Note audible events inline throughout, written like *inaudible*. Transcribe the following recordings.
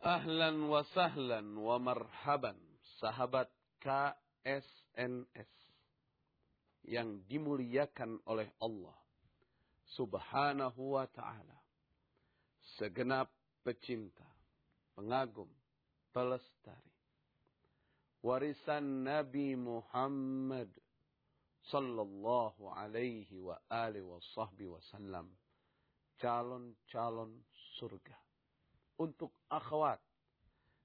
Ahlan wa sahlan wa marhaban. Sahabat KSNS. Yang dimuliakan oleh Allah. Subhanahu wa ta'ala. Segenap pecinta. Pengagum. Pelestari. Warisan Nabi Muhammad sallallahu alaihi wa alihi wa sahbihi wasallam calon-calon surga untuk akhwat,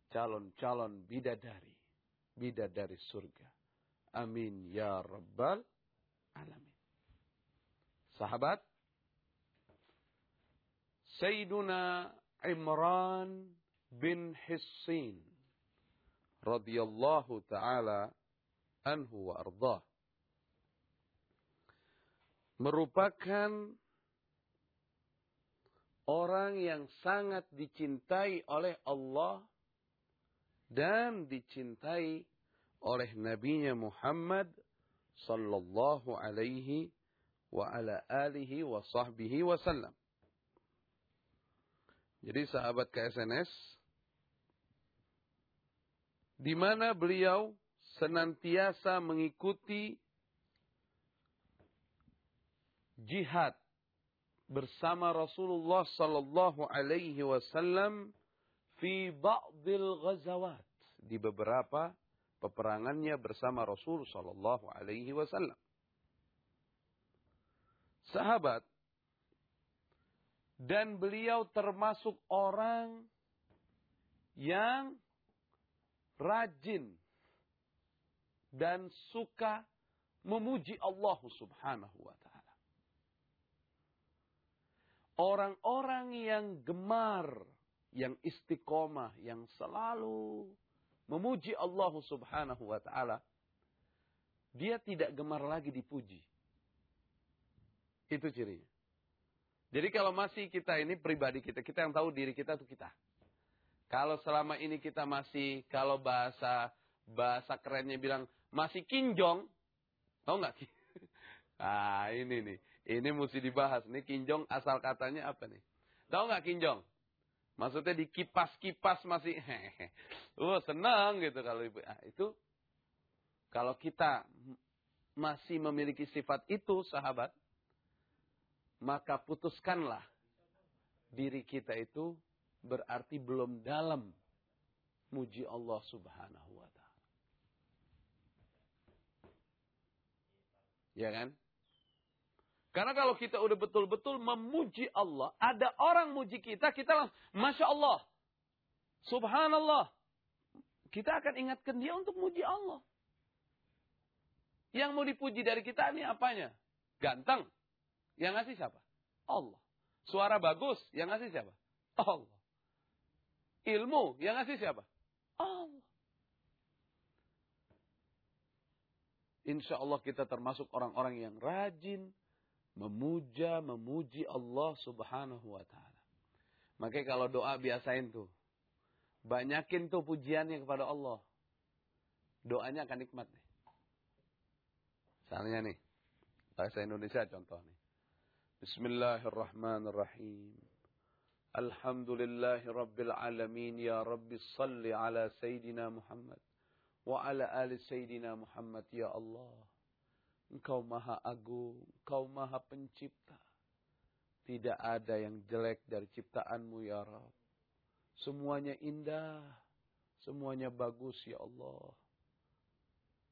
calon-calon bidadari, bidadari surga. Amin ya rabbal alamin. Sahabat, Sayyiduna Imran bin Hissin radhiyallahu taala anhu wa ardah merupakan orang yang sangat dicintai oleh Allah dan dicintai oleh nabinya Muhammad sallallahu alaihi wa ala alihi wa sahbihi wasallam. Jadi sahabat KSNS di mana beliau senantiasa mengikuti jihad bersama Rasulullah sallallahu alaihi wasallam fi ba'dil ghazawat di beberapa peperangannya bersama Rasul sallallahu alaihi wasallam. Sahabat dan beliau termasuk orang yang rajin dan suka memuji Allah Subhanahu wa taala. Orang-orang yang gemar, yang istiqomah, yang selalu memuji Allah subhanahu wa ta'ala, dia tidak gemar lagi dipuji. Itu cirinya. Jadi kalau masih kita ini pribadi kita, kita yang tahu diri kita itu kita. Kalau selama ini kita masih, kalau bahasa bahasa kerennya bilang masih kinjong, tahu nggak? *laughs* Ah ini nih, ini mesti dibahas. Nih kinjong asal katanya apa nih? Tahu nggak kinjong? Maksudnya di kipas-kipas masih hehehe. Oh senang gitu kalau ibu. Ah, itu kalau kita masih memiliki sifat itu sahabat, maka putuskanlah diri kita itu berarti belum dalam muji Allah Subhanahu wa taala. Ya kan? Karena kalau kita udah betul-betul memuji Allah, ada orang muji kita, kita langsung, Masya Allah, Subhanallah. Kita akan ingatkan dia untuk muji Allah. Yang mau dipuji dari kita ini apanya? Ganteng. Yang ngasih siapa? Allah. Suara bagus. Yang ngasih siapa? Allah. Ilmu. Yang ngasih siapa? Allah. Insya Allah kita termasuk orang-orang yang rajin, memuja, memuji Allah subhanahu wa ta'ala. Makanya kalau doa biasain tuh. Banyakin tuh pujiannya kepada Allah. Doanya akan nikmat nih. Misalnya nih. Bahasa Indonesia contoh nih. Bismillahirrahmanirrahim. Alhamdulillahi. Ya Rabbi salli ala Sayyidina Muhammad. Wa ala ali Sayyidina Muhammad. Ya Allah. Engkau maha agung, engkau maha pencipta. Tidak ada yang jelek dari ciptaanmu ya Rabb. Semuanya indah, semuanya bagus ya Allah.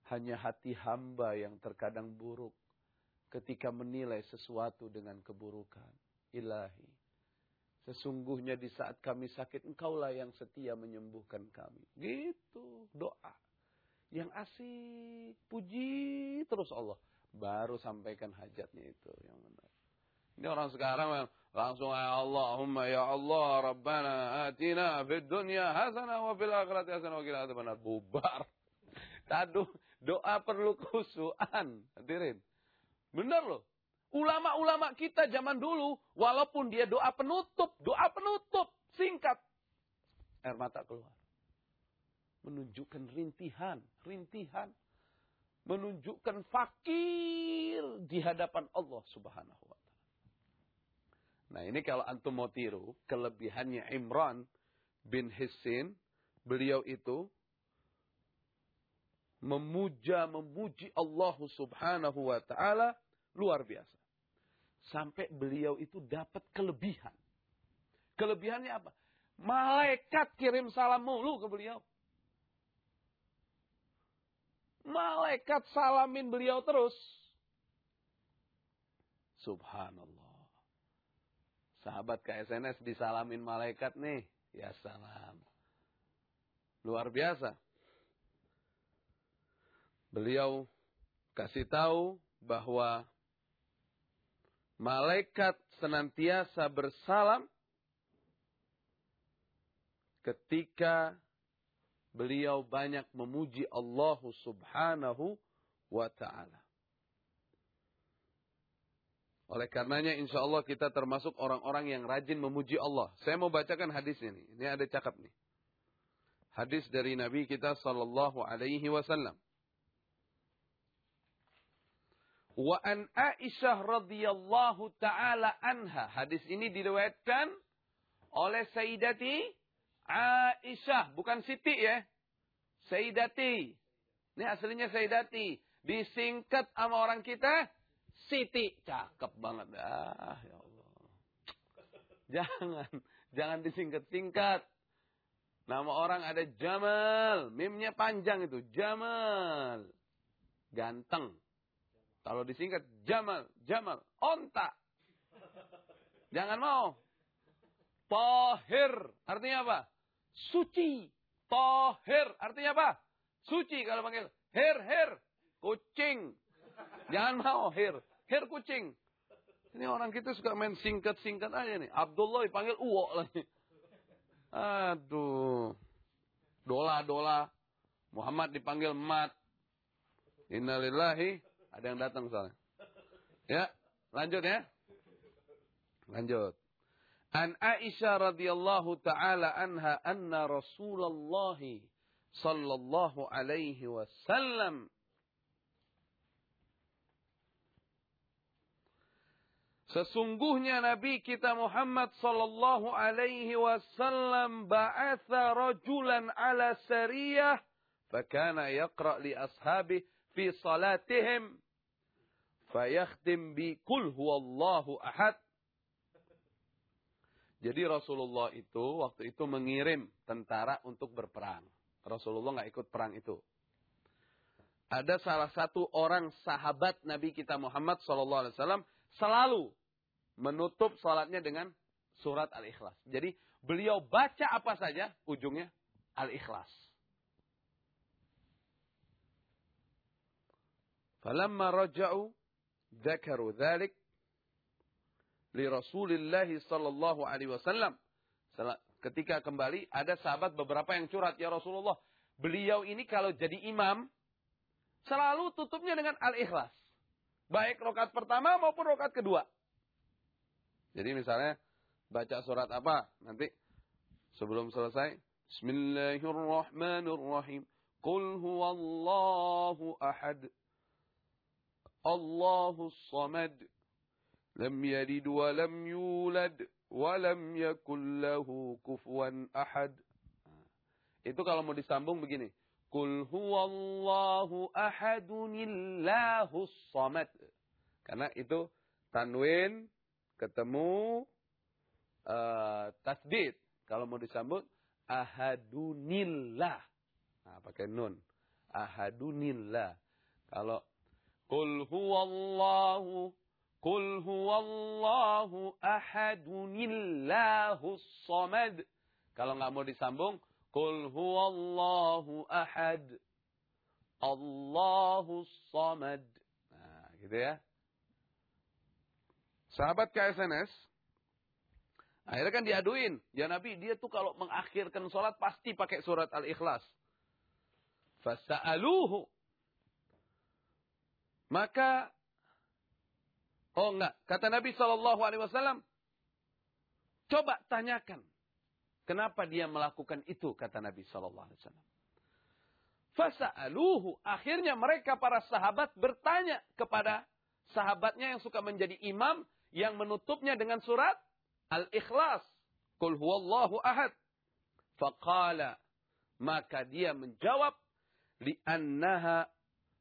Hanya hati hamba yang terkadang buruk ketika menilai sesuatu dengan keburukan. Ilahi, sesungguhnya di saat kami sakit, engkaulah yang setia menyembuhkan kami. Gitu, doa yang asik, puji terus Allah. Baru sampaikan hajatnya itu yang benar. Ini orang sekarang langsung ya Allahumma ya Allah Rabbana atina fid dunya hasanah wa fil akhirati hasanah wa qina adzabannar. Bubar. *laughs* Tadu doa perlu kusuan. Hadirin. Benar loh. Ulama-ulama kita zaman dulu walaupun dia doa penutup, doa penutup singkat air mata keluar menunjukkan rintihan, rintihan, menunjukkan fakir di hadapan Allah Subhanahu wa taala. Nah, ini kalau antum mau tiru kelebihannya Imran bin Hissin, beliau itu memuja, memuji Allah subhanahu wa ta'ala luar biasa. Sampai beliau itu dapat kelebihan. Kelebihannya apa? Malaikat kirim salam mulu ke beliau. Malaikat salamin beliau terus. Subhanallah. Sahabat KSNS disalamin malaikat nih. Ya salam. Luar biasa. Beliau kasih tahu bahwa malaikat senantiasa bersalam ketika beliau banyak memuji Allah Subhanahu wa taala. Oleh karenanya insya Allah kita termasuk orang-orang yang rajin memuji Allah. Saya mau bacakan hadis ini. Ini ada cakap nih. Hadis dari Nabi kita sallallahu alaihi wasallam. Wa an Aisyah radhiyallahu taala anha. Hadis ini diriwayatkan oleh Sayyidati Aisyah, bukan Siti ya. Sayyidati. Ini aslinya Sayyidati. Disingkat sama orang kita Siti. Cakep banget. Ah, ya Allah. Jangan, jangan disingkat-singkat. Nama orang ada Jamal. Mimnya panjang itu. Jamal. Ganteng. Kalau disingkat Jamal, Jamal, onta. Jangan mau. Tohir, artinya apa? Suci. Tohir, artinya apa? Suci kalau panggil. Her, her, kucing. Jangan mau, her. Her kucing. Ini orang kita suka main singkat-singkat aja nih. Abdullah dipanggil uwo lagi. Aduh. Dola, dola. Muhammad dipanggil mat. Innalillahi ada yang datang soalnya. Ya, lanjut ya. Lanjut. An Aisyah radhiyallahu taala anha anna Rasulullah sallallahu alaihi wasallam Sesungguhnya Nabi kita Muhammad sallallahu alaihi wasallam ba'atha rajulan ala sariyah fakana yaqra li ashabi fi salatihim fayakhtim bi kul huwallahu ahad. Jadi Rasulullah itu waktu itu mengirim tentara untuk berperang. Rasulullah nggak ikut perang itu. Ada salah satu orang sahabat Nabi kita Muhammad saw Alaihi Wasallam selalu menutup sholatnya dengan surat Al-Ikhlas. Jadi beliau baca apa saja ujungnya Al-Ikhlas. Falamma raja'u dzakaru dzalik li Rasulillah sallallahu alaihi wasallam. Ketika kembali ada sahabat beberapa yang curhat ya Rasulullah, beliau ini kalau jadi imam selalu tutupnya dengan al-ikhlas. Baik rokat pertama maupun rokat kedua. Jadi misalnya baca surat apa nanti sebelum selesai Bismillahirrahmanirrahim. Qul huwallahu ahad. Allahus samad. Wa lam yulad wa lam yakul lahu kufuwan ahad. Itu kalau mau disambung begini. Kul huwallahu ahadunillahu samad. Karena itu tanwin ketemu uh, tasdid. Kalau mau disambut ahadunillah. Nah, pakai nun. Ahadunillah. Kalau Qul huwallahu Qul huwallahu ahadunillahu samad. Kalau nggak mau disambung, Qul huwallahu ahad. Allahu samad. Nah, gitu ya. Sahabat KSNS, akhirnya kan diaduin. Ya Nabi, dia tuh kalau mengakhirkan sholat pasti pakai surat Al-Ikhlas. Fasa'aluhu maka, oh enggak, kata Nabi Shallallahu Alaihi Wasallam, coba tanyakan, kenapa dia melakukan itu, kata Nabi Shallallahu Alaihi Wasallam. Fasa'aluhu. Akhirnya mereka para sahabat bertanya kepada sahabatnya yang suka menjadi imam yang menutupnya dengan surat Al-Ikhlas. Qul huwallahu ahad. Faqala. Maka dia menjawab. Li'annaha.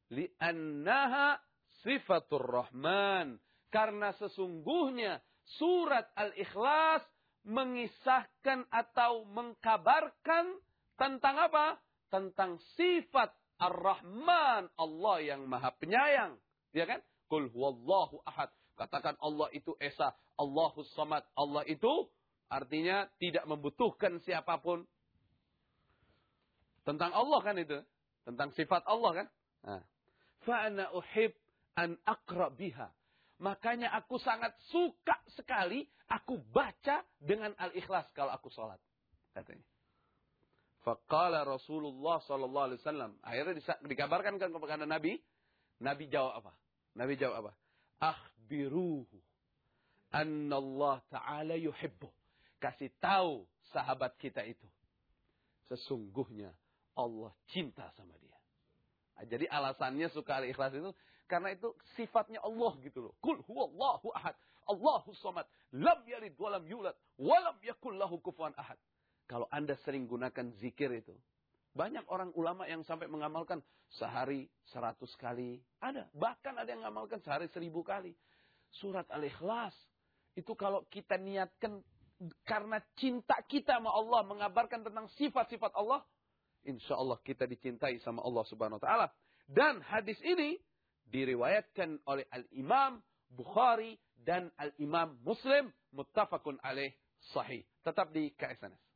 Li'annaha sifatur rahman. Karena sesungguhnya surat Al-Ikhlas mengisahkan atau mengkabarkan tentang apa? Tentang sifat Ar-Rahman, Allah yang Maha Penyayang. Ya kan? Kul huwallahu ahad. Katakan Allah itu Esa, Allahus Samad. Allah itu artinya tidak membutuhkan siapa pun. Tentang Allah kan itu. Tentang sifat Allah kan. Nah. Uhib an biha. Makanya aku sangat suka sekali aku baca dengan al-ikhlas kalau aku sholat. Katanya. Faqala Rasulullah sallallahu alaihi wasallam. Akhirnya dikabarkan kan kepada Nabi. Nabi jawab apa? Nabi jawab apa? Akhbiruhu anna Allah taala yuhibbu. Kasih tahu sahabat kita itu. Sesungguhnya Allah cinta sama dia. Jadi alasannya suka al-ikhlas itu karena itu sifatnya Allah gitu loh. Kul huwallahu ahad. Allahu samad. Lam yalid walam yulad. Walam yakul lahu kufuan ahad. Kalau Anda sering gunakan zikir itu. Banyak orang ulama yang sampai mengamalkan sehari seratus kali. Ada. Bahkan ada yang mengamalkan sehari seribu kali. Surat Al-Ikhlas. Itu kalau kita niatkan karena cinta kita sama Allah. Mengabarkan tentang sifat-sifat Allah insya Allah kita dicintai sama Allah Subhanahu wa taala. Dan hadis ini diriwayatkan oleh Al-Imam Bukhari dan Al-Imam Muslim muttafaqun alaih sahih. Tetap di KSNS.